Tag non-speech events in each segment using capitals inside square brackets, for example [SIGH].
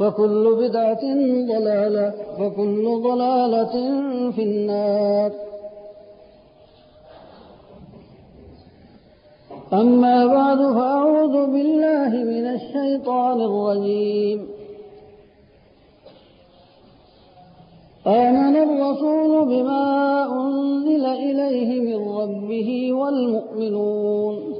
وكل بدعة ضلالة وكل ضلالة في النار. أما بعد فأعوذ بالله من الشيطان الرجيم. آمن الرسول بما أنزل إليه من ربه والمؤمنون.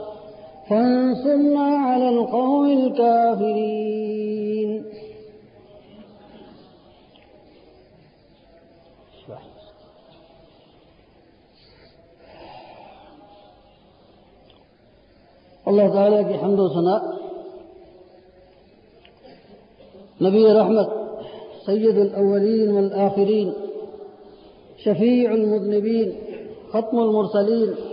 فانصرنا على القوم الكافرين. اللہ تعالیٰ کی حمد و ثناء نبی رحمت سید الاولین والآخرین شفیع المذنبین ختم المرسلین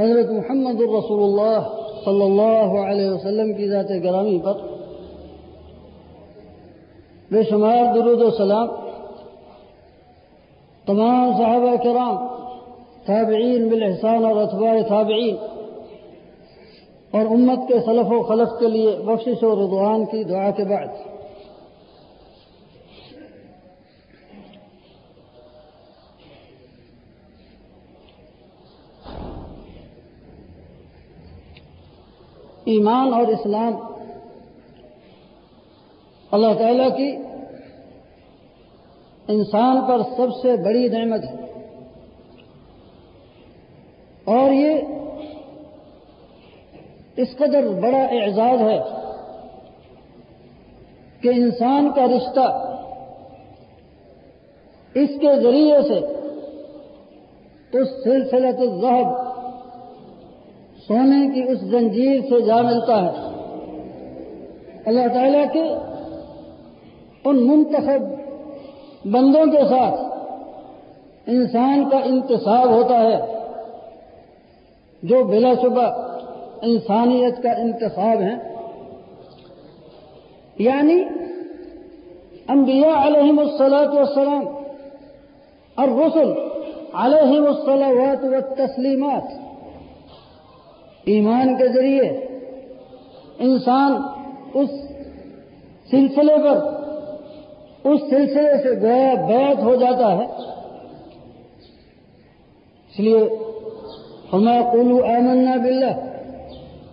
حضرت محمد الرسول اللہ صلی اللہ علیہ وسلم کی ذات گرامی پر بے شمار درود و سلام تمام صحابہ کرام، تابعین بالاحسان اور اتباع تابعین اور امت کے سلف و خلف کے لیے بخشش و رضوان کی دعا کے بعد۔ ایمان اور اسلام۔ اللہ تعالی کی انسان پر سب سے بڑی نعمت ہے۔ اور یہ اس قدر بڑا اعزاز ہے کہ انسان کا رشتہ اس کے ذریعے سے اس سلسلہ ذہب سونے کی اس زنجیر سے جا ملتا ہے۔ اللہ تعالیٰ کے ان منتخب بندوں کے ساتھ انسان کا انتصاب ہوتا ہے، جو بلا شبہ انسانیت کا انتصاب ہے۔ یعنی انبیاء علیہم السلاۃ والسلام، الرسل علیہم الصلاوات والتسلیمات۔ ایمان کے ذریعے انسان اس سلسلے پر، اس سلسلے سے گیا بیت ہو جاتا ہے۔ اس لیے ہمیں قلو آمنا باللہ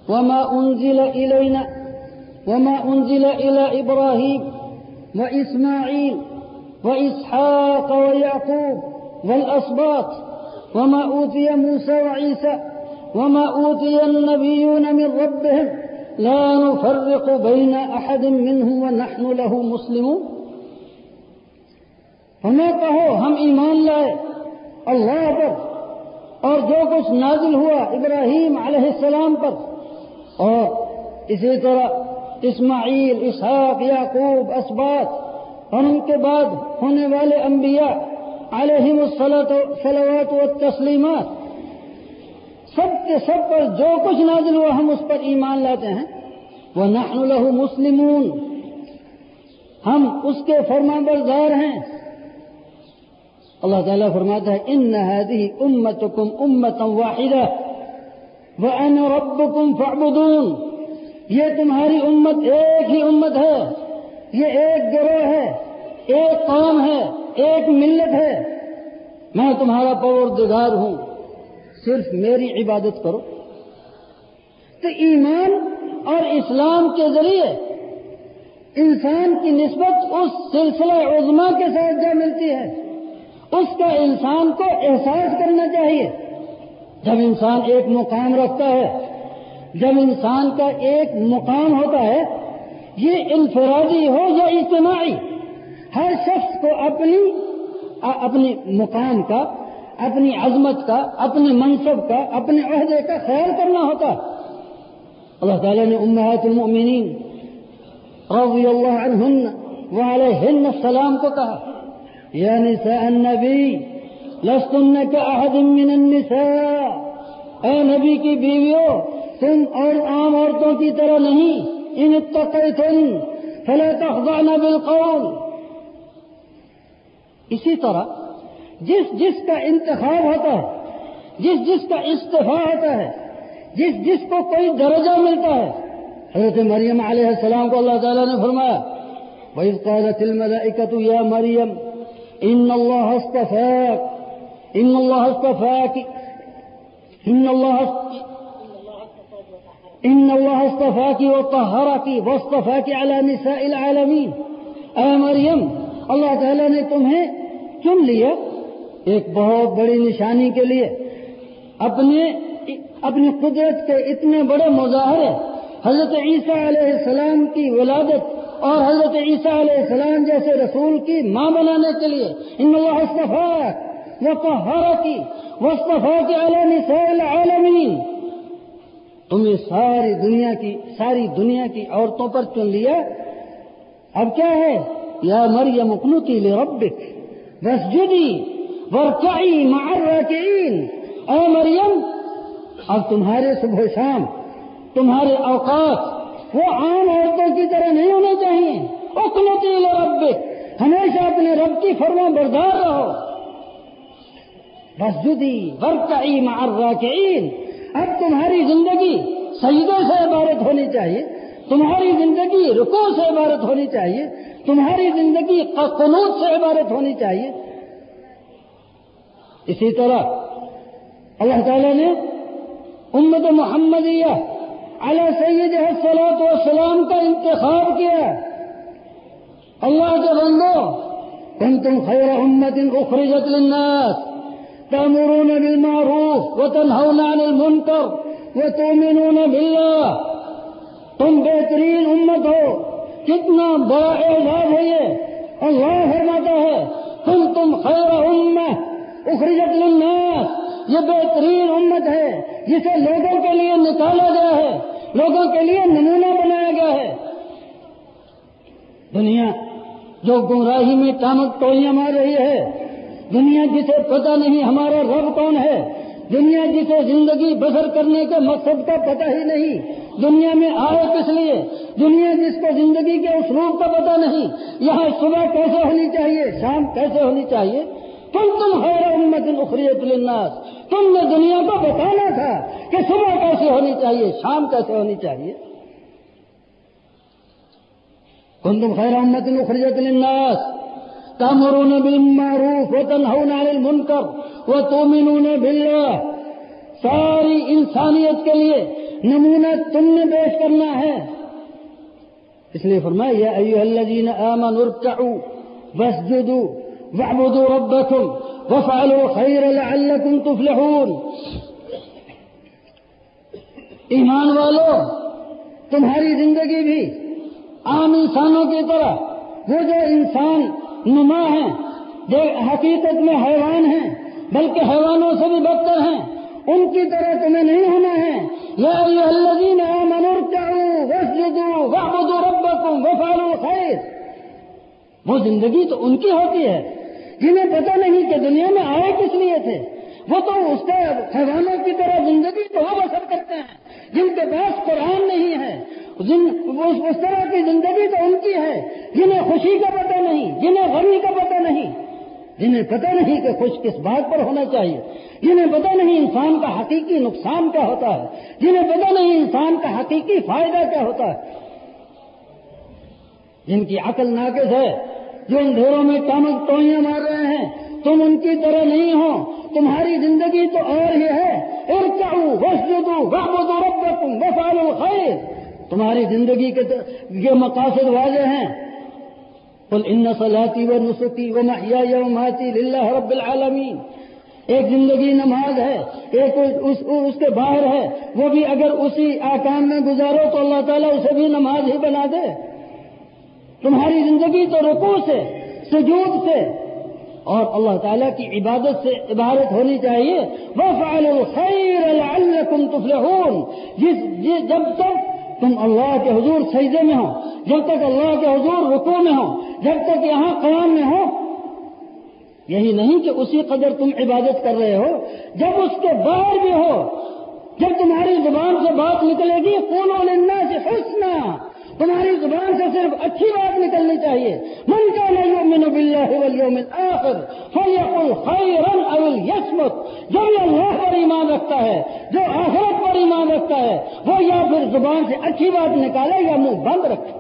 وما أنزل إلينا وما أنزل إلى إبراهيم وإسماعيل وإسحاق ويعقوب والأسباط وما أوتي موسى وعيسى وما أوتي النبيون من ربهم لا نفرق بين أحد منهم ونحن له مسلمون. ہمیں کہو، ہم ایمان لائے، اللہ پر، اور جو کچھ نازل ہوا ابراہیم علیہ السلام پر، اور اسی طرح اسماعیل، اسحاق، یعقوب اسبات اور ان کے بعد ہونے والے انبیاء علیہم السلوات و تسلیمات سب کے سب پر جو کچھ نازل ہوا، ہم اس پر ایمان لاتے ہیں۔ وہ نحن له مسلمون۔ ہم اس کے فرما بردار ہیں۔ اللہ تعالیٰ فرماتا ہے ان هذه امتكم امه واحده وانا ربكم فاعبدون۔ یہ تمہاری امت ایک ہی امت ہے۔ یہ ایک گروہ ہے، ایک قوم ہے، ایک ملت ہے۔ میں تمہارا پروردگار ہوں۔ صرف میری عبادت کرو۔ تو ایمان اور اسلام کے ذریعے انسان کی نسبت اس سلسلہ عظما کے ساتھ جا ملتی ہے۔ اس کا انسان کو احساس کرنا چاہیے۔ جب انسان ایک مقام رکھتا ہے، جب انسان کا ایک مقام ہوتا ہے، یہ انفرادی ہو یا اجتماعی، ہر شخص کو اپنی اپنی مقام کا اپنی عظمت کا اپنے منصب کا، اپنے عہدے کا خیال کرنا ہوتا۔ اللہ تعالیٰ نے امہات المؤمنین رضی اللہ عنہن وعلیہن السلام کو کہا، یا نساء النبی، لستن کا احد من النساء۔ اے نبی کی بیویوں، تم اور عام عورتوں کی طرح نہیں، ان اتقیتن، فلا تخضعن بالقول۔ اسی طرح جس جس کا انتخاب ہوتا ہے جس جس کا استفاع ہوتا ہے جس جس کو کوئی درجہ ملتا ہے حضرت مریم علیہ السلام کو اللہ تعالیٰ نے فرمایا وَإِذْ قَالَتِ الْمَلَائِكَةُ يَا مَرْيَمُ إِنَّ اللَّهَ اصْطَفَاكِ إِنَّ اللَّهَ اصْطَفَاكِ إِنَّ اللَّهَ إِنَّ اللَّهَ اصْطَفَاكِ وَطَهَّرَكِ وَاصْطَفَاكِ عَلَى نِسَاءِ الْعَالَمِينَ أَيَا مَرْيَمُ اللَّهُ تَعَالَى نے تمہیں چن لیا ایک بہت بڑی نشانی کے لیے اپنے اپنی قدرت کے اتنے بڑے مظاہرے، حضرت عیسیٰ علیہ السلام کی ولادت اور حضرت عیسیٰ علیہ السلام جیسے رسول کی ماں بنانے کے لیے۔ ان وصطفاق وہ تو کی وصطفا کے عالم عالمین تمہیں ساری دنیا کی، ساری دنیا کی عورتوں پر چن لیا۔ اب کیا ہے؟ یا مریم اکنوتی لربک بس جدی ورکعی مع الراکعین. اے مریم، اب تمہارے صبح شام، تمہارے اوقات، وہ عام عورتوں کی طرح نہیں ہونے چاہیے اکنتی رب ہمیشہ اپنے رب کی فرما بردار رہو۔ بس جدی ورکعی مع الراکعین۔ اب تمہاری زندگی سجدے سے عبارت ہونی چاہیے، تمہاری زندگی رکو سے عبارت ہونی چاہیے، تمہاری زندگی قنوت سے عبارت ہونی چاہیے اسی طرح اللہ تعالیٰ نے امت محمدیہ علی سید سلاط والسلام کا انتخاب کیا اللہ کے بندو تم تم خیر امت اخرجت للناس، تأمرون بالمعروف وتنهون عن المنكر وتؤمنون بالله تم بہترین امت ہو، کتنا بڑا اعزاز ہے یہ۔ اللہ فرماتا ہے تم تم خیر امت۔ اخرجت للناس۔ یہ بہترین امت ہے۔ جسے لوگوں کے لیے نکالا گیا ہے۔ لوگوں کے لیے نمونہ بنایا گیا ہے۔ دنیا جو گمراہی میں ٹامک ٹوئیاں مار رہی ہے۔ دنیا جسے پتہ نہیں ہمارا رب کون ہے۔ دنیا جسے زندگی بسر کرنے کے مقصد کا پتہ ہی نہیں۔ دنیا میں آئے کس لیے؟ دنیا جس کو زندگی کے اسلوب کا پتہ نہیں۔ یہاں صبح کیسے ہونی چاہیے؟ شام کیسے ہونی چاہیے؟ تم تم خیر امت اخریت للناس۔ تم نے دنیا کو بتانا تھا کہ صبح کیسے ہونی چاہیے، شام کیسے ہونی چاہیے۔ تم تم خیر امت اخریت للناس۔ تامرون بالمعروف وتنهون عن المنکر وتؤمنون بالله ساری انسانیت کے لیے نمونہ تم نے پیش کرنا ہے۔ اس لیے فرمایا ایو الذین آمنوا ارکعوا واسجدوا۔ واعبدوا ربکم وفعلوا خیر لعلکم تفلحون. ایمان والو، تمہاری زندگی بھی عام انسانوں کی طرح، وہ جو انسان نما ہیں جو حقیقت میں حیوان ہیں بلکہ حیوانوں سے بھی بدتر ہیں، ان کی طرح تمہیں نہیں ہونا ہے۔ یا الذین آمنوا ارکعوا واسجدوا واعبدوا ربکم وفعلوا خیر وہ زندگی تو ان کی ہوتی ہے۔ جنہیں پتہ نہیں کہ دنیا میں آئے کس لیے تھے، وہ تو اس کے حیوانوں کی طرح زندگی تو وہ بسر کرتے ہیں، جن کے پاس قرآن نہیں ہے۔ اس طرح کی زندگی تو ان کی ہے، جنہیں خوشی کا پتہ نہیں، جنہیں غمی کا پتہ نہیں۔ جنہیں پتہ نہیں کہ خوش کس بات پر ہونا چاہیے۔ جنہیں پتہ نہیں انسان کا حقیقی نقصان کیا ہوتا ہے۔ جنہیں پتہ نہیں انسان کا حقیقی فائدہ کیا ہوتا ہے۔ جن کی عقل ناقص ہے جو اندھیروں میں کامک ٹوئیاں مار رہے ہیں تم ان کی طرح نہیں ہو۔ تمہاری زندگی تو اور ہی ہے۔ اور چاہوں وش دوں رب تم خیر تمہاری زندگی کے یہ مقاصد واضح ہیں۔ قل ان صلاتی و نسخی و محیا ماتی للہ رب العالمین۔ ایک زندگی نماز ہے ایک اس, اس کے باہر ہے۔ وہ بھی اگر اسی آکام میں گزارو تو اللہ تعالیٰ اسے بھی نماز ہی بنا دے۔ تمہاری زندگی تو رکو سے، سجود سے، اور اللہ تعالیٰ کی عبادت سے عبادت ہونی چاہیے۔ وہ فعال الخیر تفلحون۔ جس جب تک تم اللہ کے حضور سجدے میں ہو، جب تک اللہ کے حضور رکو میں ہو، جب تک یہاں قیام میں ہو، یہی نہیں کہ اسی قدر تم عبادت کر رہے ہو۔ جب اس کے باہر بھی ہو، جب تمہاری زبان سے بات نکلے گی فون سے حسنا۔ تمہاری زبان سے صرف اچھی بات نکلنی چاہیے۔ من کا نہیں باللہ والیوم الاخر فلیقل خیرا او یسمت جو بھی اللہ پر ایمان رکھتا ہے، جو آخرت پر ایمان رکھتا ہے، وہ یا پھر زبان سے اچھی بات نکالے یا منہ بند رکھے۔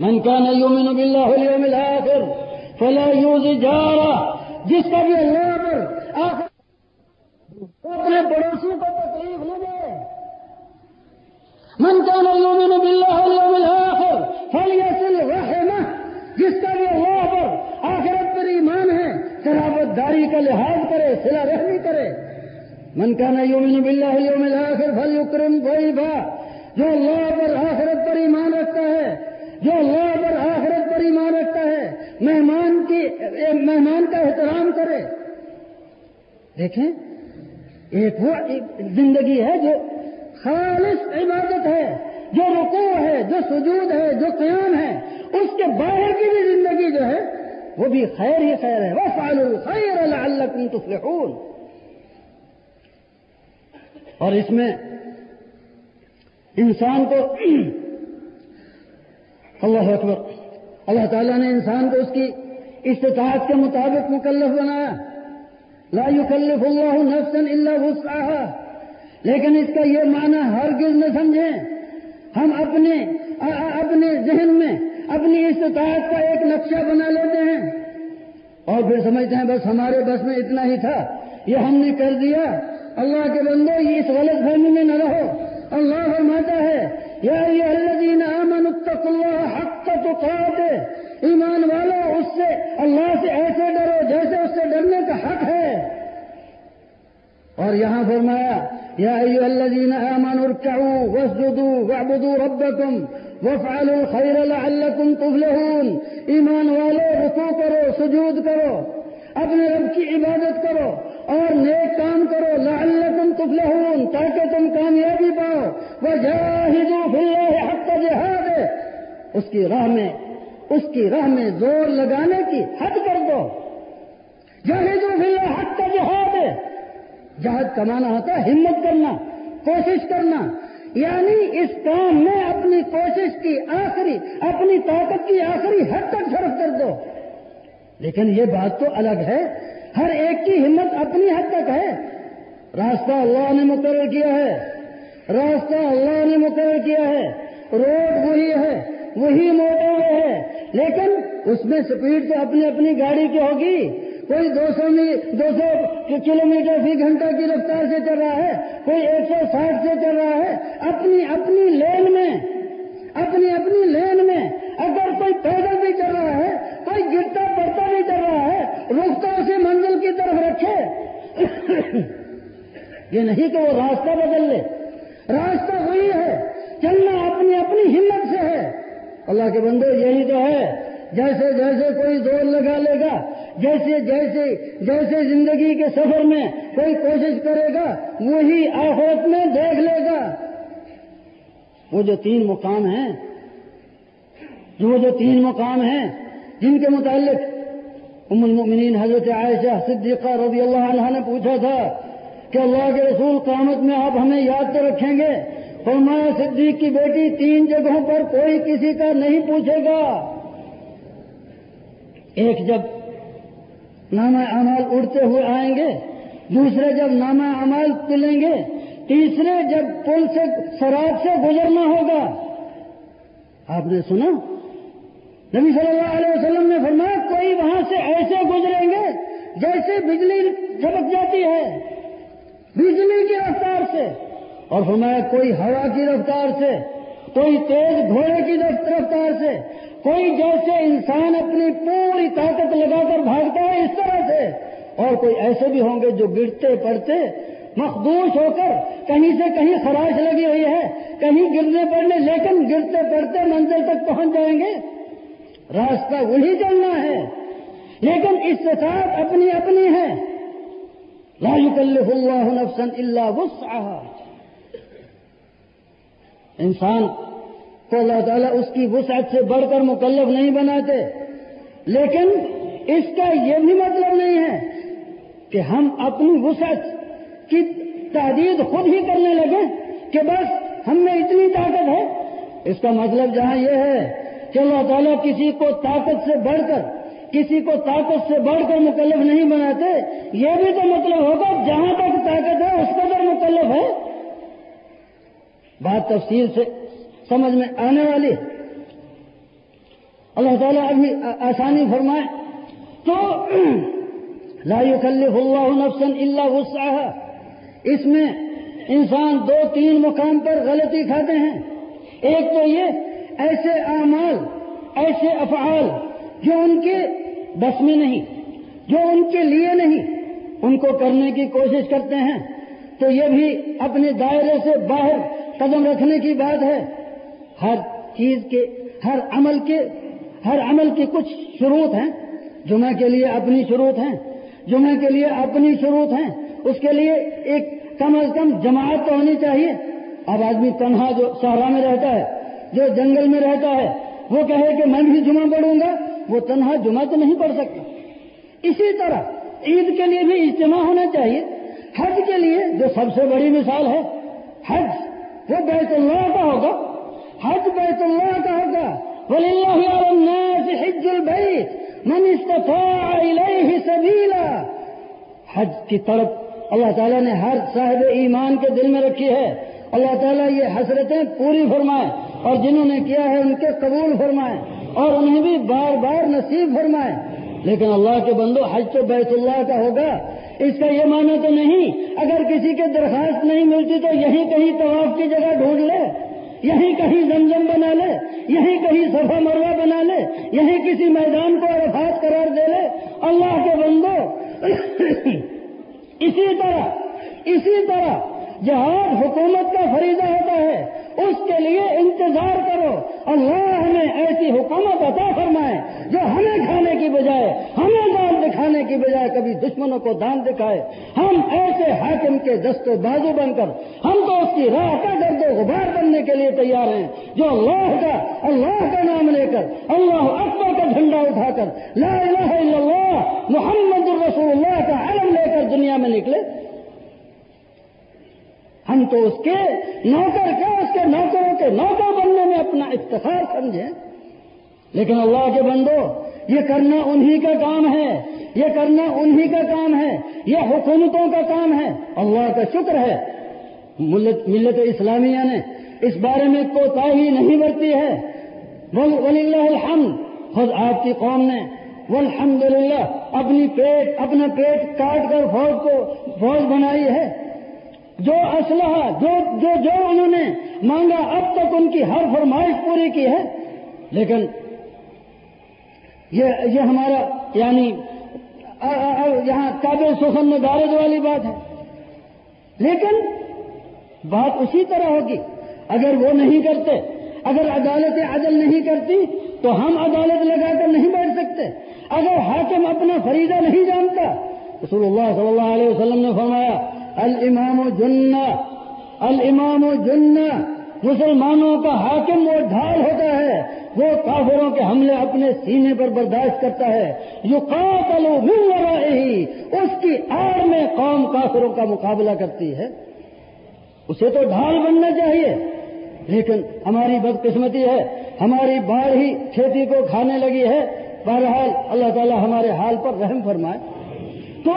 من کا نہیں یومن باللہ والیوم الاخر فلا یوز جارا جس کا بھی اللہ پر آخر اپنے پڑوسیوں کو تکلیف نہ من كان يؤمن بالله واليوم الاخر فليصل رحمه. جس کا بھی اللہ پر آخرت پر ایمان ہے شرابت داری کا لحاظ کرے سلا رحمی کرے۔ من كان يؤمن بالله واليوم الاخر فليكرم ضيفا جو اللہ پر آخرت پر ایمان رکھتا ہے، جو اللہ پر آخرت پر ایمان رکھتا ہے، مہمان کی، مہمان کا احترام کرے۔ دیکھیں، ایک وہ زندگی ہے جو خالص عبادت ہے، جو رکوع ہے، جو سجود ہے، جو قیام ہے، اس کے باہر کی بھی زندگی جو ہے، وہ بھی خیر ہی خیر ہے۔ وہ فالو خیر اللہ تفلحون۔ اور اس میں انسان کو [CLEARS THROAT] اللہ اکبر۔ اللہ تعالیٰ نے انسان کو اس کی استطاعت کے مطابق مکلف بنایا۔ لا يكلف اللہ نفسا الا وسعها۔ لیکن اس کا یہ معنی ہر گز نہ سمجھیں۔ ہم اپنے اپنے ذہن میں اپنی استطاعت کا ایک نقشہ بنا لیتے ہیں۔ اور پھر سمجھتے ہیں، بس ہمارے بس میں اتنا ہی تھا۔ یہ ہم نے کر دیا۔ اللہ کے بندو، یہ اس غلط فہمی میں نہ رہو۔ اللہ فرماتا ہے، یا یہ اللہ امن اللہ حق کا تو ایمان والو اس سے اللہ سے ایسے ڈرو جیسے اس سے ڈرنے کا حق ہے۔ اور یہاں فرمایا يا أيها الذين آمنوا اركعوا واسجدوا واعبدوا ربكم وافعلوا الخير لعلكم تفلحون. ایمان والے رکو کرو، سجود کرو، اپنے رب کی عبادت کرو اور نیک کام کرو، لعلکم تفلحون، تاکہ تم کامیابی پاؤ. وجاہدوا فی اللہ حق جہاد اس کی راہ میں، اس کی راہ میں زور لگانے کی حد کر دو. جاہدوا فی اللہ حق جہاد جہاد کمانا ہوتا ہے، ہمت کرنا، کوشش کرنا۔ یعنی اس کام میں اپنی کوشش کی آخری، اپنی طاقت کی آخری حد تک صرف کر دو۔ لیکن یہ بات تو الگ ہے۔ ہر ایک کی ہمت اپنی حد تک ہے۔ راستہ اللہ نے مقرر کیا ہے۔ راستہ اللہ نے مقرر کیا ہے۔ روڈ وہی ہے، وہی موٹر ہے۔ لیکن اس میں سپیڈ تو اپنی اپنی گاڑی کی ہوگی۔ کوئی دو سو دو سو کلو میٹر فی گھنٹہ کی رفتار سے چل رہا ہے، کوئی ایک سو ساٹھ سے چل رہا ہے، اپنی اپنی لین میں، اپنی اپنی لین میں اگر کوئی پیدل بھی چل رہا ہے، کوئی گرتا پڑتا بھی چل رہا ہے رخ اسے منزل کی طرف رکھے۔ یہ نہیں کہ وہ راستہ بدل لے۔ راستہ وہی ہے، چلنا اپنی اپنی ہمت سے ہے۔ اللہ کے بندے، یہی تو ہے۔ جیسے جیسے کوئی زور لگا لے گا، جیسے جیسے جیسے زندگی کے سفر میں کوئی کوشش کرے گا، وہی آفت میں دیکھ لے گا۔ وہ جو تین مقام ہیں، جو جو تین مقام ہیں، جن کے متعلق ام المؤمنین حضرت عائشہ صدیقہ رضی اللہ عنہ نے پوچھا تھا کہ اللہ کے رسول قیامت میں آپ ہمیں یاد تو رکھیں گے، فرمایا صدیق کی بیٹی تین جگہوں پر کوئی کسی کا نہیں پوچھے گا۔ ایک جب نامہ امال اڑتے ہوئے آئیں گے، دوسرے جب نامہ امال تلیں گے، تیسرے جب پل سے شراب سے گزرنا ہوگا۔ آپ نے سنا؟ نبی صلی اللہ علیہ وسلم نے فرمایا، کوئی وہاں سے ایسے گزریں گے جیسے بجلی جھپک جاتی ہے، بجلی کی رفتار سے۔ اور فرمایا، کوئی ہوا کی رفتار سے، کوئی تیز گھوڑے کی رفتار سے کوئی جیسے انسان اپنی پوری طاقت لگا کر بھاگتا ہے اس طرح سے، اور کوئی ایسے بھی ہوں گے جو گرتے پڑتے، مخدوش ہو کر کہیں سے کہیں خراش لگی ہوئی ہے، کہیں گرنے پڑنے، لیکن گرتے پڑتے منزل تک پہنچ جائیں گے۔ راستہ وہی چلنا ہے۔ لیکن اس ساتھ اپنی اپنی ہے۔ لا يكلف اللہ نفسا الا وسعها انسان کو اللہ تعالیٰ اس کی وسعت سے بڑھ کر مکلف نہیں بناتے۔ لیکن اس کا یہ بھی مطلب نہیں ہے کہ ہم اپنی وسعت کی تعدید خود ہی کرنے لگے کہ بس ہم میں اتنی طاقت ہے۔ اس کا مطلب جہاں یہ ہے کہ اللہ تعالیٰ کسی کو طاقت سے بڑھ کر، کسی کو طاقت سے بڑھ کر مکلف نہیں بناتے، یہ بھی تو مطلب ہوگا جہاں تک طاقت ہے، اس قدر مکلف ہے۔ بات تفصیل سے سمجھ میں آنے والی۔ اللہ تعالیٰ ابھی آسانی فرمائے، تو لا يكلف اللہ نفسا الا وسعها اس میں انسان دو تین مقام پر غلطی کھاتے ہیں۔ ایک تو یہ ایسے اعمال، ایسے افعال جو ان کے بس میں نہیں، جو ان کے لیے نہیں، ان کو کرنے کی کوشش کرتے ہیں۔ تو یہ بھی اپنے دائرے سے باہر قدم رکھنے کی بات ہے۔ ہر چیز کے، ہر عمل کے، ہر عمل کی کچھ شروط ہیں۔ جمعہ کے لیے اپنی شروط ہیں، جمعہ کے لیے اپنی شروط ہیں۔ اس کے لیے ایک کم از کم جماعت تو ہونی چاہیے۔ اب آدمی تنہا جو سہارا میں رہتا ہے، جو جنگل میں رہتا ہے، وہ کہے کہ میں بھی جمعہ پڑھوں گا، وہ تنہا جمعہ تو نہیں پڑھ سکتا۔ اسی طرح عید کے لیے بھی اجتماع ہونا چاہیے۔ حج کے لیے جو سب سے بڑی مثال ہے، حج، وہ بیت اللہ کا ہوگا۔ حج بیت اللہ کا ہوگا ولی اللہ حج البیت من استطاع الیہ سبیلا حج کی طرف اللہ تعالیٰ نے ہر صاحب ایمان کے دل میں رکھی ہے۔ اللہ تعالیٰ یہ حسرتیں پوری فرمائے اور جنہوں نے کیا ہے ان کے قبول فرمائے اور انہیں بھی بار بار نصیب فرمائے۔ لیکن اللہ کے بندو، حج تو بیت اللہ کا ہوگا۔ اس کا یہ معنی تو نہیں، اگر کسی کے درخواست نہیں ملتی تو یہیں کہیں طواف کی جگہ ڈھونڈ لے۔ یہیں کہیں زمزم بنا لے، یہیں کہیں صفا مروا بنا لے، یہیں کسی میدان کو عرفات قرار دے لے۔ اللہ کے بندو، [COUGHS] اسی طرح اسی طرح جہاد حکومت کا فریضہ ہوتا ہے۔ اس کے لیے انتظار کرو۔ اللہ ہمیں ایسی حکومت عطا فرمائے جو ہمیں کھانے کی بجائے، ہمیں دان دکھانے کی بجائے کبھی دشمنوں کو دان دکھائے۔ ہم ایسے حاکم کے دست و بازو بن کر، ہم تو اس کی راہ کا درد و غبار بننے کے لیے تیار ہیں۔ جو اللہ کا اللہ کا نام لے کر، اللہ اکبر کا جھنڈا اٹھا کر، لا الہ الا اللہ، محمد الرسول اللہ کا علم لے کر دنیا میں نکلے۔ ہم تو اس کے نوکر کیا، اس کے نوکروں کے نوکر بننے میں اپنا افتخار سمجھیں۔ لیکن اللہ کے بندو، یہ کرنا انہی کا کام ہے، یہ کرنا انہی کا کام ہے، یہ حکومتوں کا کام ہے۔ اللہ کا شکر ہے۔ ملت اسلامیہ نے اس بارے میں کوتا ہی نہیں برتی ہے۔ ولی اللہ الحمد۔ خود آپ کی قوم نے والحمد للہ اپنی پیٹ، اپنا پیٹ کاٹ کر فوج کو، فوج بنائی ہے۔ جو اسلحہ، جو جو جو انہوں نے مانگا، اب تک ان کی ہر فرمائش پوری کی ہے۔ لیکن یہ یہ ہمارا یعنی یہاں کابل سوسن میں دارد والی بات ہے۔ لیکن بات اسی طرح ہوگی۔ اگر وہ نہیں کرتے، اگر عدالت عدل نہیں کرتی، تو ہم عدالت لگا کر نہیں بیٹھ سکتے۔ اگر حاکم اپنا فریضہ نہیں جانتا، رسول اللہ صلی اللہ علیہ وسلم نے فرمایا الامام جنہ الامام جنہ مسلمانوں کا حاکم وہ ڈھال ہوتا ہے، وہ کافروں کے حملے اپنے سینے پر برداشت کرتا ہے۔ جو قاتل مل ہی اس کی آڑ میں قوم کافروں کا مقابلہ کرتی ہے۔ اسے تو ڈھال بننا چاہیے، لیکن ہماری بدقسمتی ہے، ہماری باڑھ ہی کھیتی کو کھانے لگی ہے۔ بہرحال اللہ تعالیٰ ہمارے حال پر رحم فرمائے۔ تو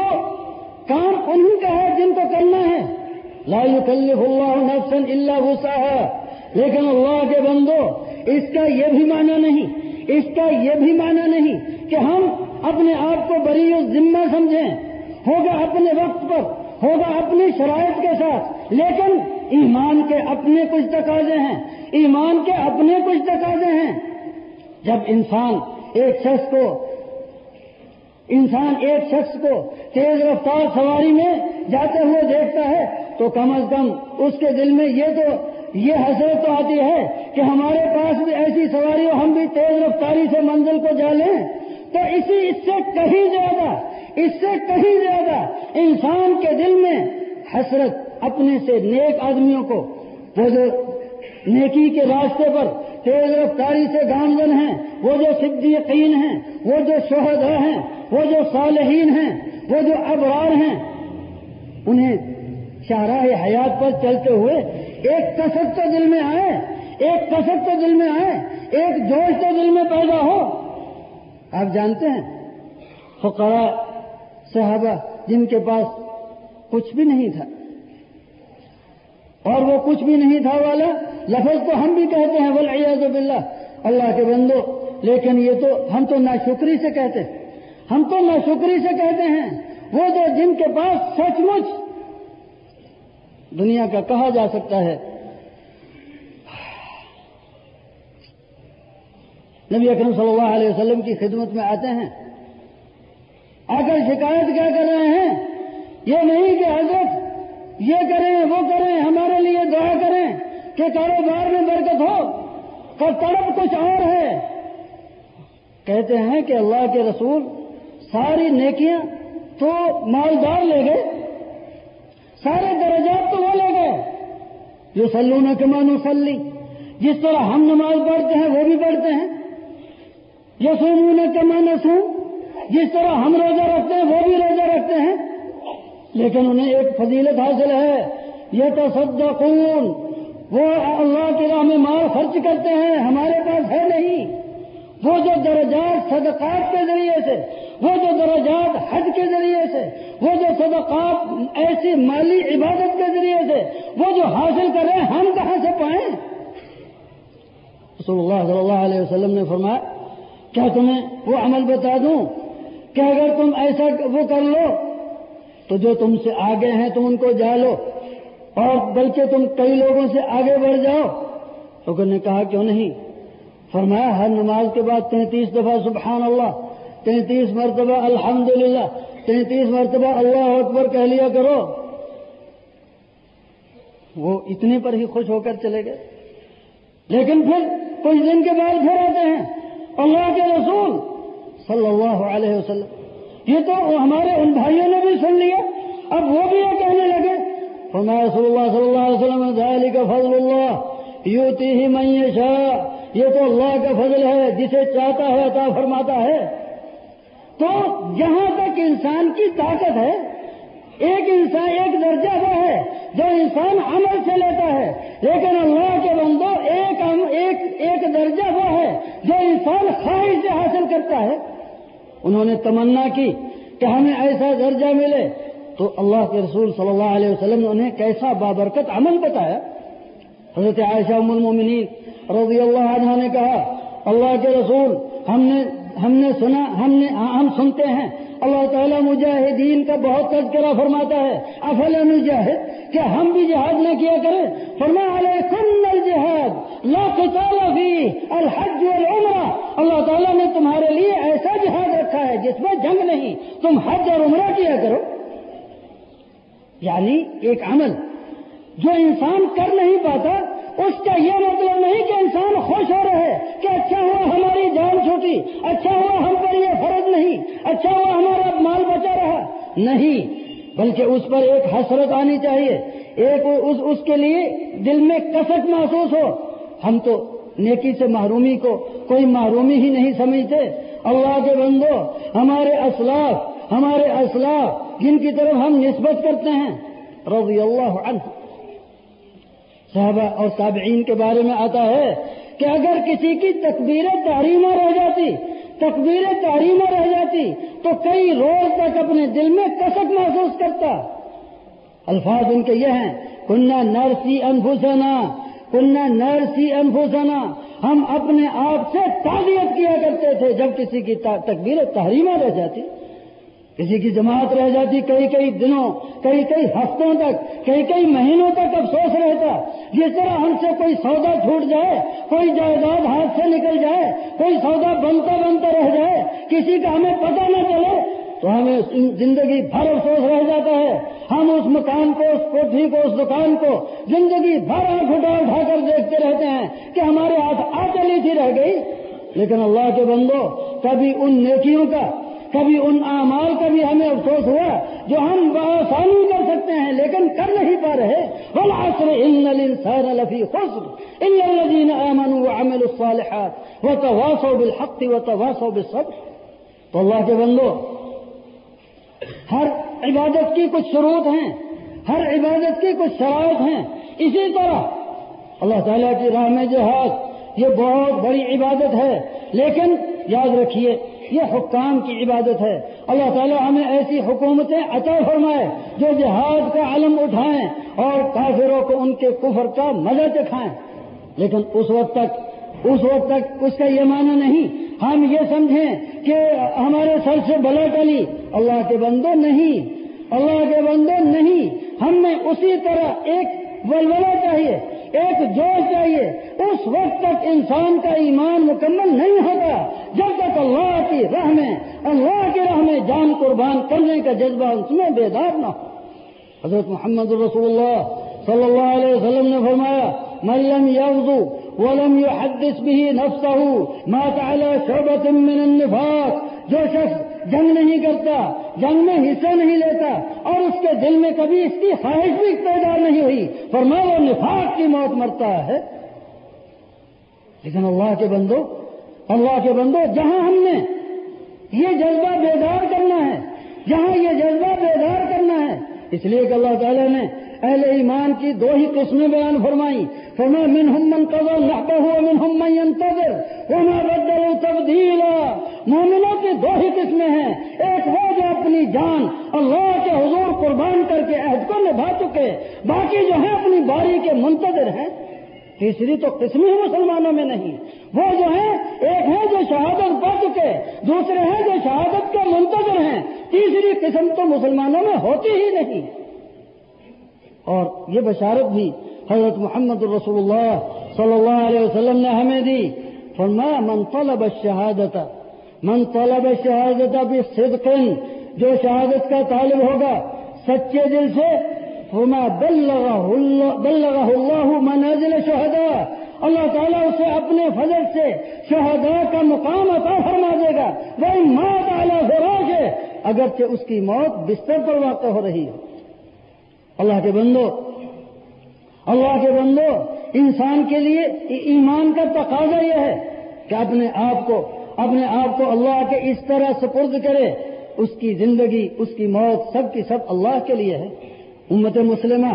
کام انہیں کا ہے، جن کو کرنا ہے۔ لا يكلف اللہ نفسا الا وسعها لیکن اللہ کے بندو، اس کا یہ بھی معنی نہیں، اس کا یہ بھی معنی نہیں کہ ہم اپنے آپ کو بری و ذمہ سمجھیں۔ ہوگا اپنے وقت پر، ہوگا اپنی شرائط کے ساتھ۔ لیکن ایمان کے اپنے کچھ تقاضے ہیں۔ ایمان کے اپنے کچھ تقاضے ہیں۔ جب انسان ایک شخص کو انسان ایک شخص کو تیز رفتار سواری میں جاتے ہوئے دیکھتا ہے تو کم از کم اس کے دل میں یہ تو یہ حسرت تو آتی ہے کہ ہمارے پاس بھی ایسی سواری ہو، ہم بھی تیز رفتاری سے منزل کو جا لیں۔ تو اسی اس سے کہیں زیادہ، اس سے کہیں زیادہ انسان کے دل میں حسرت اپنے سے نیک آدمیوں کو۔ وہ جو نیکی کے راستے پر تیز رفتاری سے گامزن ہیں، وہ جو صدیقین ہیں، وہ جو شہدا ہیں وہ جو صالحین ہیں، وہ جو ابرار ہیں، انہیں شاہراہ حیات پر چلتے ہوئے ایک کسر تو دل میں آئے، ایک کسر تو دل میں آئے، ایک جوش تو دل میں پیدا ہو۔ آپ جانتے ہیں، فقراء، صحابہ، جن کے پاس کچھ بھی نہیں تھا۔ اور وہ کچھ بھی نہیں تھا والا، لفظ تو ہم بھی کہتے ہیں، والعیاذ باللہ، اللہ کے بندو، لیکن یہ تو ہم تو ناشکری سے کہتے ہیں۔ ہم تو ناشکری سے کہتے ہیں، وہ جو جن کے پاس سچ مچ دنیا کا کہا جا سکتا ہے۔ نبی اکرم صلی اللہ علیہ وسلم کی خدمت میں آتے ہیں۔ آ کر شکایت کیا کر رہے ہیں، یہ نہیں کہ حضرت یہ کریں، وہ کریں، ہمارے لیے دعا کریں کہ کاروبار میں برکت ہو کا طرف کچھ اور ہے۔ کہتے ہیں کہ اللہ کے رسول ساری نیکیاں تو مالدار لے گئے، سارے درجات تو وہ لے گئے۔ جو سلو نہ کمانو سلی جس طرح ہم نماز پڑھتے ہیں وہ بھی پڑھتے ہیں۔ جو سومو نہ کمانا سوم جس طرح ہم روزہ رکھتے ہیں وہ بھی روزہ رکھتے ہیں۔ لیکن انہیں ایک فضیلت حاصل ہے یہ تو سب وہ اللہ کی راہ میں مال خرچ کرتے ہیں، ہمارے پاس ہے نہیں۔ وہ جو درجات صدقات کے ذریعے سے وہ جو درجات حج کے ذریعے سے، وہ جو صدقات ایسی مالی عبادت کے ذریعے سے، وہ جو حاصل کر رہے ہیں، ہم کہاں سے پائیں؟ رسول اللہ صلی اللہ علیہ وسلم نے فرمایا، کیا تمہیں وہ عمل بتا دوں کہ اگر تم ایسا وہ کر لو، تو جو تم سے آگے ہیں تم ان کو جا لو، اور بلکہ تم کئی لوگوں سے آگے بڑھ جاؤ۔ تو نے کہا، کیوں نہیں؟ فرمایا، ہر نماز کے بعد تینتیس دفعہ سبحان اللہ تینتیس مرتبہ الحمد للہ تینتیس مرتبہ اللہ اکبر کہہ لیا کرو۔ وہ اتنے پر ہی خوش ہو کر چلے گئے۔ لیکن پھر کچھ دن کے بعد پھر آتے ہیں۔ اللہ کے رسول صلی اللہ علیہ وسلم۔ یہ تو ہمارے ان بھائیوں نے بھی سن لیا۔ اب وہ بھی یہ کہنے لگے فرمایا رسول اللہ صلی اللہ علیہ وسلم، ذالک فضل اللہ یوتی ہی من یہ تو اللہ کا فضل ہے، جسے چاہتا ہے عطا فرماتا ہے۔ تو جہاں تک انسان کی طاقت ہے، ایک انسان، ایک درجہ وہ ہے جو انسان عمل سے لیتا ہے، لیکن اللہ کے بندو ایک ایک ایک درجہ وہ ہے جو انسان خواہش سے حاصل کرتا ہے۔ انہوں نے تمنا کی کہ ہمیں ایسا درجہ ملے۔ تو اللہ کے رسول صلی اللہ علیہ وسلم نے انہیں کیسا بابرکت عمل بتایا۔ حضرت عائشہ ام المومنین رضی اللہ عنہ نے کہا، اللہ کے رسول، ہم نے ہم نے سنا، ہم نے، ہم سنتے ہیں۔ اللہ تعالیٰ مجاہدین کا بہت تذکرہ فرماتا ہے۔ افل مجاہد کیا ہم بھی جہاد نہ کیا کریں؟ فرما کن الجہاد، لا قتال فی، الحج والعمرہ۔ اللہ تعالیٰ نے تمہارے لیے ایسا جہاد رکھا ہے جس میں جنگ نہیں، تم حج اور عمرہ کیا کرو۔ یعنی ایک عمل۔ جو انسان کر نہیں پاتا اس کا یہ مطلب نہیں کہ انسان خوش ہو رہا ہے کہ اچھا ہوا ہماری جان چھوٹی اچھا ہوا ہم پر یہ فرض نہیں اچھا ہوا ہمارا مال بچا رہا۔ نہیں، بلکہ اس پر ایک حسرت آنی چاہیے۔ ایک اس اس کے لیے دل میں کسک محسوس ہو۔ ہم تو نیکی سے محرومی کو کوئی محرومی ہی نہیں سمجھتے۔ اللہ کے بندو، ہمارے اسلاف ہمارے اسلاف جن کی طرف ہم نسبت کرتے ہیں۔ رضی اللہ عنہ۔ صحابہ اور تابعین کے بارے میں آتا ہے کہ اگر کسی کی تکبیر تعریمہ رہ جاتی تکبیر تعریمہ رہ جاتی، تو کئی روز تک اپنے دل میں کسک محسوس کرتا۔ الفاظ ان کے یہ ہیں کنہ نرسی انفسنا کنہ نرسی انفسنا ہم اپنے آپ سے تعبیت کیا کرتے تھے جب کسی کی تکبیر تحریمہ رہ جاتی۔ کسی کی جماعت رہ جاتی کئی کئی دنوں، کئی کئی ہفتوں تک، کئی کئی مہینوں تک افسوس رہتا۔ جس طرح ہم سے کوئی سودا چھوٹ جائے، کوئی جائیداد ہاتھ سے نکل جائے، کوئی سودا بنتا بنتا رہ جائے، کسی کا ہمیں پتہ نہ چلے، تو ہمیں زندگی بھر افسوس رہ جاتا ہے۔ ہم اس مکان کو، اس کوٹھی کو، اس دکان کو زندگی بھر آنکھ اٹھا اٹھا کر دیکھتے رہتے ہیں کہ ہمارے ہاتھ آ چلی تھی رہ گئی۔ لیکن اللہ کے بندو، کبھی ان نیکیوں کا کبھی ان اعمال کا بھی ہمیں افسوس ہوا جو ہم بآسانی کر سکتے ہیں، لیکن کر نہیں پا رہے۔ والعصر ان الانسان لفی خسر۔ الا الذين امنوا وعملوا الصالحات وتواصوا بالحق وتواصوا بالصبر۔ تو اللہ کے بندو، ہر عبادت کی کچھ شروط ہیں، ہر عبادت کی کچھ شرائط ہیں۔ اسی طرح اللہ تعالیٰ کی راہ میں جہاد یہ بہت بڑی عبادت ہے۔ لیکن یاد رکھیے یہ حکام کی عبادت ہے۔ اللہ تعالیٰ ہمیں ایسی حکومتیں عطا فرمائے جو جہاد کا علم اٹھائیں اور کافروں کو ان کے کفر کا مزہ چکھائیں لیکن اس وقت تک، اس وقت تک اس کا یہ معنی نہیں۔ ہم یہ سمجھیں کہ ہمارے سر سے بلا ٹلی۔ اللہ کے بندو نہیں۔ اللہ کے بندو نہیں۔ ہم نے اسی طرح ایک ولولہ چاہیے، ایک جوش چاہیے۔ اس وقت تک انسان کا ایمان مکمل نہیں ہوگا جب تک اللہ کی راہ میں، اللہ کی راہ میں جان قربان کرنے کا جذبہ اس میں بیدار نہ ہو۔ حضرت محمد رسول اللہ صلی اللہ علیہ وسلم نے فرمایا ملم یوزو ولم يحدث به نفسه، مات على شعبة من النفاق. جو شخص جنگ نہیں کرتا، جنگ میں حصہ نہیں لیتا، اور اس کے دل میں کبھی اس کی خواہش بھی پیدا نہیں ہوئی پر میں وہ نفاق کی موت مرتا ہے؟ لیکن اللہ کے بندو، اللہ کے بندو، جہاں ہم نے یہ جذبہ بیدار کرنا ہے، جہاں یہ جذبہ بیدار کرنا ہے، اس لیے کہ اللہ تعالیٰ نے اہل ایمان کی دو ہی قسمیں بیان فرمائی فرما من ہم من قبل نحبہ ہوا من ہم من ينتظر وما بدلوا تبدیلا۔ مومنوں کی دو ہی قسمیں ہیں۔ ایک وہ جو اپنی جان اللہ کے حضور قربان کر کے عہد کو نبھا چکے، باقی جو ہیں اپنی باری کے منتظر ہیں۔ تیسری تو قسم ہی مسلمانوں میں نہیں۔ وہ جو ہیں، ایک ہے جو شہادت پا چکے، دوسرے ہیں جو شہادت کے منتظر ہیں۔ تیسری قسم تو مسلمانوں میں ہوتی ہی نہیں۔ اور یہ بشارت بھی حضرت محمد الرسول اللہ صلی اللہ علیہ وسلم نے ہمیں دی۔ فرمایا، من طلب الشہادت من طلب الشہادت بصدق، جو شہادت کا طالب ہوگا، سچے دل سے فرما بلغہ اللہ منازل شہداء اللہ تعالیٰ اسے اپنے فضل سے شہداء کا مقام عطا فرما دے گا. وہ موت اعلیٰ فراش ہے اگرچہ اس کی موت بستر پر واقع ہو رہی ہے. اللہ کے بندو، اللہ کے بندو، انسان کے لیے ایمان کا تقاضا یہ ہے کہ اپنے آپ کو اپنے آپ کو اللہ کے اس طرح سپرد کرے. اس کی زندگی، اس کی موت سب کی سب اللہ کے لیے ہے. امت مسلمہ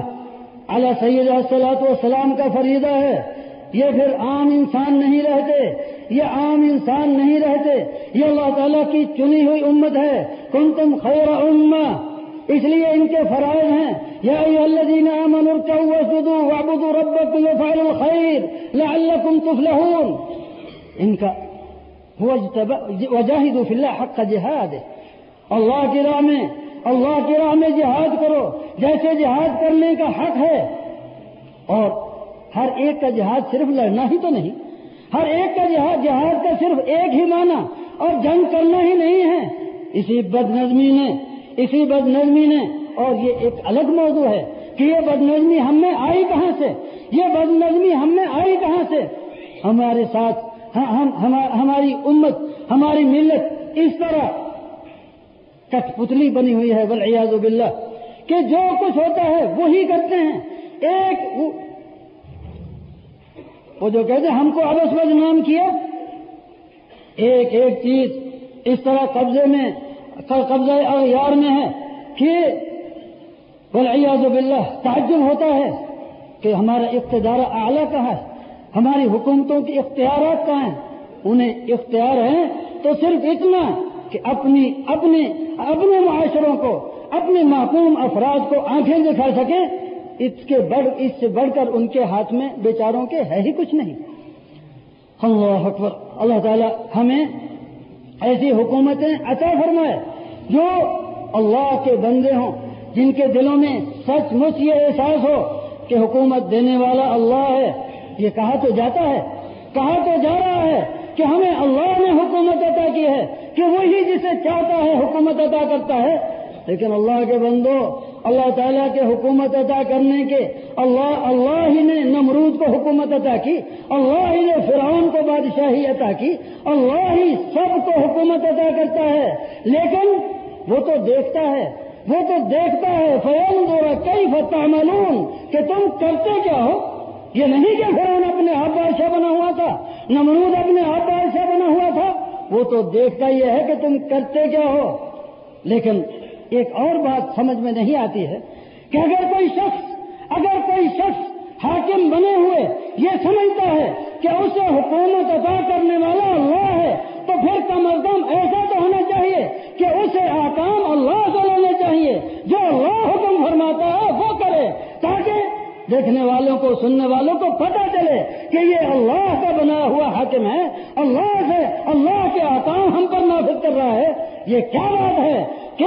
اللہ سید السلاط والسلام کا فریضہ ہے، یہ پھر عام انسان نہیں رہتے، یہ عام انسان نہیں رہتے، یہ اللہ تعالیٰ کی چنی ہوئی امت ہے کن تم خیر امہ۔ اس لیے ان کے فرائض ہیں۔ یا الذین آمنوا ارکعوا واسجدوا واعبدوا ربکم وفعلوا الخير لعلکم تفلحون۔ ان کا وجاہدوا فی اللہ حق جہاد اللہ کی راہ میں اللہ کی راہ میں جہاد کرو، جیسے جہاد کرنے کا حق ہے۔ اور ہر ایک کا جہاد صرف لڑنا ہی تو نہیں، ہر ایک کا جہاد جہاد کا صرف ایک ہی معنی، اور جنگ کرنا ہی نہیں ہے۔ اسی بد نظمی نے، اسی بد نظمی نے، اور یہ ایک الگ موضوع ہے کہ یہ بد نظمی ہم میں آئی کہاں سے؟ یہ بد نظمی ہم میں آئی کہاں سے؟ ہمارے ساتھ ہماری امت، ہماری ملت اس طرح کٹ پتلی بنی ہوئی ہے بلیاز باللہ، کہ جو کچھ ہوتا ہے وہی کرتے ہیں۔ ایک وہ جو کہتے ہیں، ہم کو ابس نام کیا۔ ایک ایک چیز اس طرح قبضے میں قبضہ اغیار میں ہے کہ بلیاز باللہ تعجب ہوتا ہے کہ ہمارا اقتدار اعلیٰ کا ہے، ہماری حکومتوں کی اختیارات کہاں ہیں۔ انہیں اختیار ہیں تو صرف اتنا کہ اپنی اپنے اپنے معاشروں کو، اپنے محکوم افراد کو آنکھیں دکھا سکے اس کے بڑھ، اس سے بڑھ کر ان کے ہاتھ میں بیچاروں کے ہے ہی کچھ نہیں۔ اللہ اکبر۔ اللہ تعالی ہمیں ایسی حکومتیں عطا فرمائے جو اللہ کے بندے ہوں، جن کے دلوں میں سچ مچ یہ احساس ہو کہ حکومت دینے والا اللہ ہے۔ یہ کہا تو جاتا ہے، کہا تو جا رہا ہے کہ ہمیں اللہ نے حکومت عطا کی ہے، کہ وہی جسے چاہتا ہے حکومت عطا کرتا ہے۔ لیکن اللہ کے بندو، اللہ تعالیٰ کے حکومت عطا کرنے کے، اللہ اللہ ہی نے نمرود کو حکومت عطا کی، اللہ ہی نے فرعون کو بادشاہی عطا کی، اللہ ہی سب کو حکومت عطا کرتا ہے۔ لیکن وہ تو دیکھتا ہے، وہ تو دیکھتا ہے فیون دورا کئی فتح معلوم کہ تم کرتے کیا ہو؟ یہ نہیں کہ فرعون اپنے آپ بادشاہ بنا ہوا تھا، نمرود اپنے آپ بادشاہ بنا ہوا تھا، وہ تو دیکھتا یہ ہے کہ تم کرتے کیا ہو۔ لیکن ایک اور بات سمجھ میں نہیں آتی ہے کہ اگر کوئی شخص، اگر کوئی شخص حاکم بنے ہوئے یہ سمجھتا ہے کہ اسے حکومت ادا کرنے والا اللہ ہے، تو پھر کم از کم ایسا تو ہونا چاہیے کہ اسے آکام اللہ سے لینے چاہیے، جو اللہ حکم فرماتا ہے وہ کرے تاکہ دیکھنے والوں کو، سننے والوں کو پتہ چلے کہ یہ اللہ کا بنا ہوا حاکم ہے، اللہ سے اللہ کے آکام ہم پر نافذ کر رہا ہے۔ یہ کیا بات ہے؟ کہ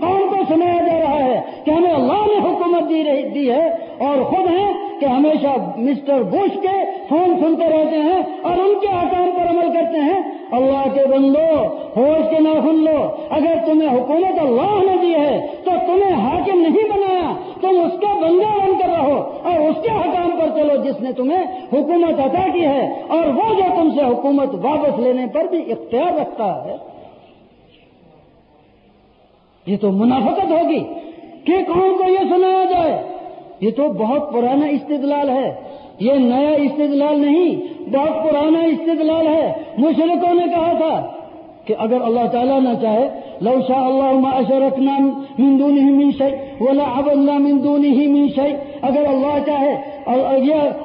کون کو سنایا جا رہا ہے کہ ہمیں اللہ نے حکومت دی رہی دی ہے اور خود ہیں کہ ہمیشہ مسٹر بش کے فون سنتے رہتے ہیں اور ان کے آکام پر عمل کرتے ہیں۔ اللہ کے بندو، ہوش کے نہ لو۔ اگر تمہیں حکومت اللہ نے دی ہے، تو تمہیں حاکم نہیں بنایا۔ تم اس کا بندہ بن کر رہو اور اس کے حکام پر چلو جس نے تمہیں حکومت عطا کی ہے۔ اور وہ جو تم سے حکومت واپس لینے پر بھی اختیار رکھتا ہے، یہ تو منافقت ہوگی۔ کہ کون کو یہ سنایا جائے، یہ تو بہت پرانا استدلال ہے۔ یہ نیا استدلال نہیں، بہت پرانا استدلال ہے۔ مشرقوں نے کہا تھا کہ اگر اللہ تعالیٰ نہ چاہے، لو شاء اللہ اشرکنا من دونه من شيء ولا عبدنا من دونه من شيء اگر اللہ چاہے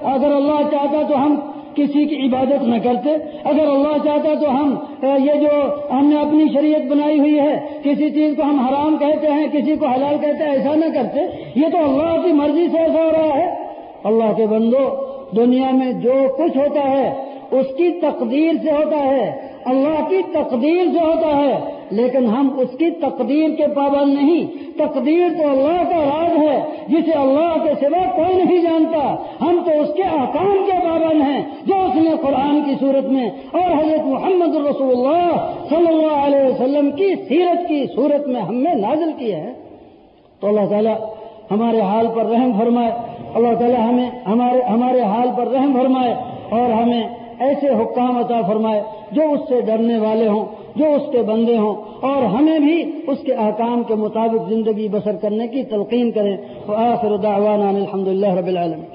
اگر اللہ چاہتا تو ہم کسی کی عبادت نہ کرتے۔ اگر اللہ چاہتا تو ہم، یہ جو ہم نے اپنی شریعت بنائی ہوئی ہے، کسی چیز کو ہم حرام کہتے ہیں، کسی کو حلال کہتے ہیں، ایسا نہ کرتے۔ یہ تو اللہ کی مرضی سے ایسا ہو رہا ہے۔ اللہ کے بندو، دنیا میں جو کچھ ہوتا ہے، اس کی تقدیر سے ہوتا ہے، اللہ کی تقدیر سے ہوتا ہے، لیکن ہم اس کی تقدیر کے پابند نہیں۔ تقدیر تو اللہ کا راز ہے، جسے اللہ کے سوا کوئی نہیں جانتا۔ ہم تو اس کے آکام کے پابند ہیں، جو اس نے قرآن کی صورت میں اور حضرت محمد رسول اللہ صلی اللہ علیہ وسلم کی سیرت کی صورت میں ہم نے نازل کیا ہے۔ تو اللہ تعالیٰ ہمارے حال پر رحم فرمائے۔ اللہ تعالیٰ ہمیں ہمارے ہمارے حال پر رحم فرمائے اور ہمیں ایسے حکام عطا فرمائے جو اس سے ڈرنے والے ہوں، جو اس کے بندے ہوں اور ہمیں بھی اس کے احکام کے مطابق زندگی بسر کرنے کی تلقین کریں۔ آخر دعوانا الحمد اللہ رب العالمین۔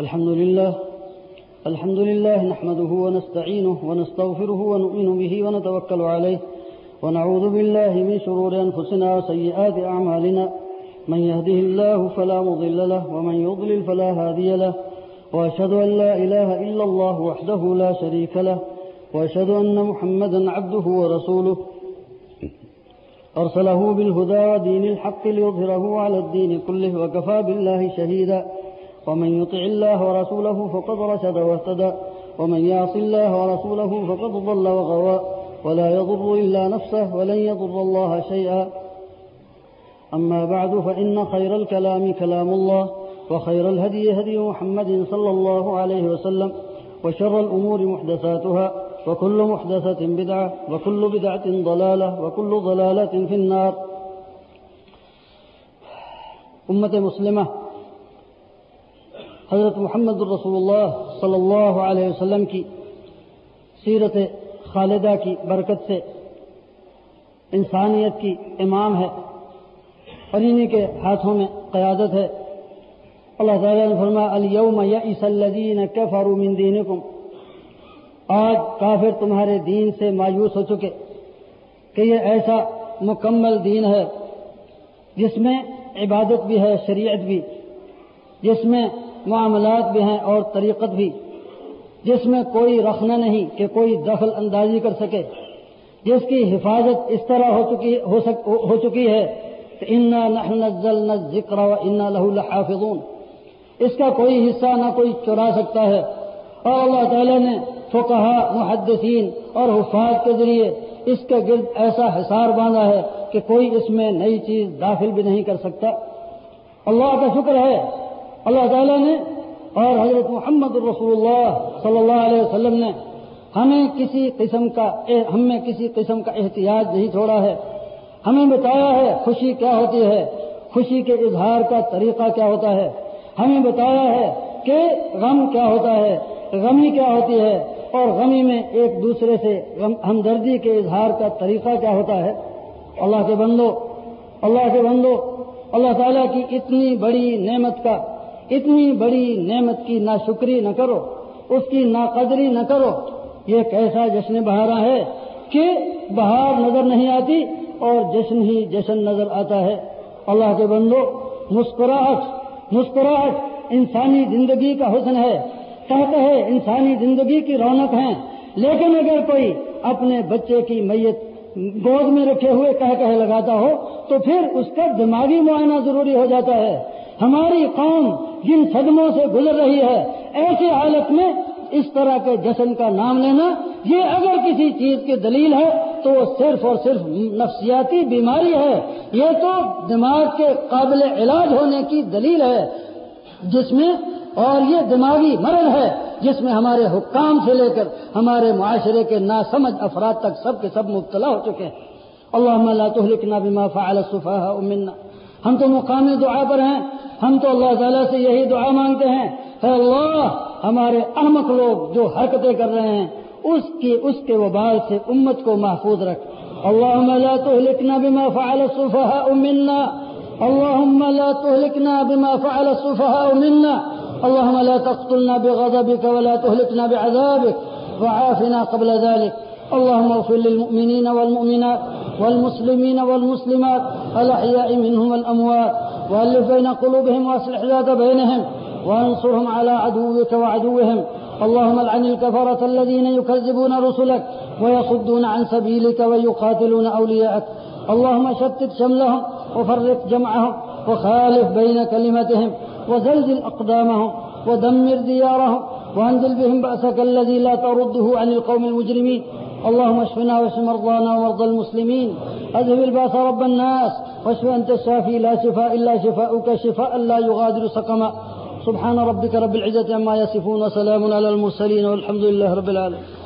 الحمد لله الحمد لله نحمده ونستعينه ونستغفره ونؤمن به ونتوكل عليه ونعوذ بالله من شرور أنفسنا وسيئات أعمالنا. من يهده الله فلا مضل له ومن يضلل فلا هادي له وأشهد أن لا إله إلا الله وحده لا شريك له وأشهد أن محمدا عبده ورسوله. أرسله بالهدى ودين الحق ليظهره على الدين كله وكفى بالله شهيدا. ومن يطع الله ورسوله فقد رشد واهتدى ومن يعص الله ورسوله فقد ضل وغوى ولا يضر إلا نفسه ولن يضر الله شيئا. أما بعد فإن خير الكلام كلام الله وخير الهدي هدي محمد صلى الله عليه وسلم وشر الأمور محدثاتها وكل محدثة بدعة وكل بدعة ضلالة وكل ضلالة في النار. أمة مسلمة حضرت محمد الرسول اللہ صلی اللہ علیہ وسلم کی سیرت خالدہ کی برکت سے انسانیت کی امام ہے اور انہیں کے ہاتھوں میں قیادت ہے۔ اللہ تعالیٰ نے فرما اليوم یئس الذین کفروا من دینکم آج کافر تمہارے دین سے مایوس ہو چکے کہ یہ ایسا مکمل دین ہے جس میں عبادت بھی ہے، شریعت بھی، جس میں معاملات بھی ہیں اور طریقت بھی جس میں کوئی رکھنا نہیں کہ کوئی دخل اندازی کر سکے۔ جس کی حفاظت اس طرح ہو چکی ہو, سک, ہو چکی ہے کہ انا نحن ذکر و انا لہو لحافظون۔ اس کا کوئی حصہ نہ کوئی چرا سکتا ہے۔ اور اللہ تعالی نے فقہا محدثین اور حفاظ کے ذریعے اس کے گرد ایسا حصار باندھا ہے کہ کوئی اس میں نئی چیز داخل بھی نہیں کر سکتا۔ اللہ کا شکر ہے اللہ تعالیٰ نے اور حضرت محمد الرسول اللہ صلی اللہ علیہ وسلم نے ہمیں کسی قسم کا ہم میں کسی قسم کا احتیاط نہیں چھوڑا ہے۔ ہمیں بتایا ہے خوشی کیا ہوتی ہے، خوشی کے اظہار کا طریقہ کیا ہوتا ہے۔ ہمیں بتایا ہے کہ غم کیا ہوتا ہے، غمی کیا ہوتی ہے اور غمی میں ایک دوسرے سے ہمدردی کے اظہار کا طریقہ کیا ہوتا ہے۔ اللہ کے بندو، اللہ کے بندو، اللہ تعالیٰ کی اتنی بڑی نعمت کا اتنی بڑی نعمت کی نہ شکری نہ کرو، اس کی نا قدری نہ کرو۔ یہ کیسا جشن بہارا ہے کہ بہار نظر نہیں آتی اور جشن ہی جشن نظر آتا ہے۔ اللہ کے بندو، مسکراہٹ مسکراہٹ انسانی زندگی کا حسن ہے۔ کہتے ہیں انسانی زندگی کی رونق ہے لیکن اگر کوئی اپنے بچے کی میت گود میں رکھے ہوئے کہہ کہہ لگاتا ہو، تو پھر اس کا دماغی معائنہ ضروری ہو جاتا ہے۔ ہماری قوم جن صدموں سے گزر رہی ہے، ایسی حالت میں اس طرح کے جشن کا نام لینا، یہ اگر کسی چیز کی دلیل ہے تو وہ صرف اور صرف نفسیاتی بیماری ہے۔ یہ تو دماغ کے قابل علاج ہونے کی دلیل ہے، جس میں اور یہ دماغی مرض ہے، جس میں ہمارے حکام سے لے کر ہمارے معاشرے کے ناسمجھ افراد تک سب کے سب مبتلا ہو چکے ہیں۔ اللہ لا تهلكنا بما فعل السفهاء منا۔ ہم تو مقامی دعا پر ہیں، ہم تو اللہ تعالیٰ سے یہی دعا مانگتے ہیں۔ اے اللہ، ہمارے احمق لوگ جو حرکتیں کر رہے ہیں، اس کی، اس کے وبال سے امت کو محفوظ رکھ۔ اللهم لا تهلكنا بما فعل السفهاء منا۔ اللهم لا تهلكنا بما فعل السفهاء منا۔ اللهم لا تقتلنا بغضبك ولا تهلكنا بعذابك وعافنا قبل ذلك اللهم اغفر للمؤمنين والمؤمنات۔ والمسلمين والمسلمات الأحياء منهم والأموات وألف بين قلوبهم وأصلح ذات بينهم وأنصرهم على عدوك وعدوهم. اللهم العن الكفرة الذين يكذبون رسلك ويصدون عن سبيلك ويقاتلون أولياءك. اللهم شتت شملهم وفرق جمعهم وخالف بين كلمتهم وزلزل أقدامهم ودمر ديارهم وأنزل بهم بأسك الذي لا ترده عن القوم المجرمين. اللهم اشفنا واشف مرضانا ومرضى المسلمين. اذهب الباس رب الناس. واشف انت الشافي. لا شفاء إلا شفاؤك. شفاء لا يغادر سقما. سبحان ربك رب العزة عما يصفون. وسلام على المرسلين والحمد لله رب العالمين.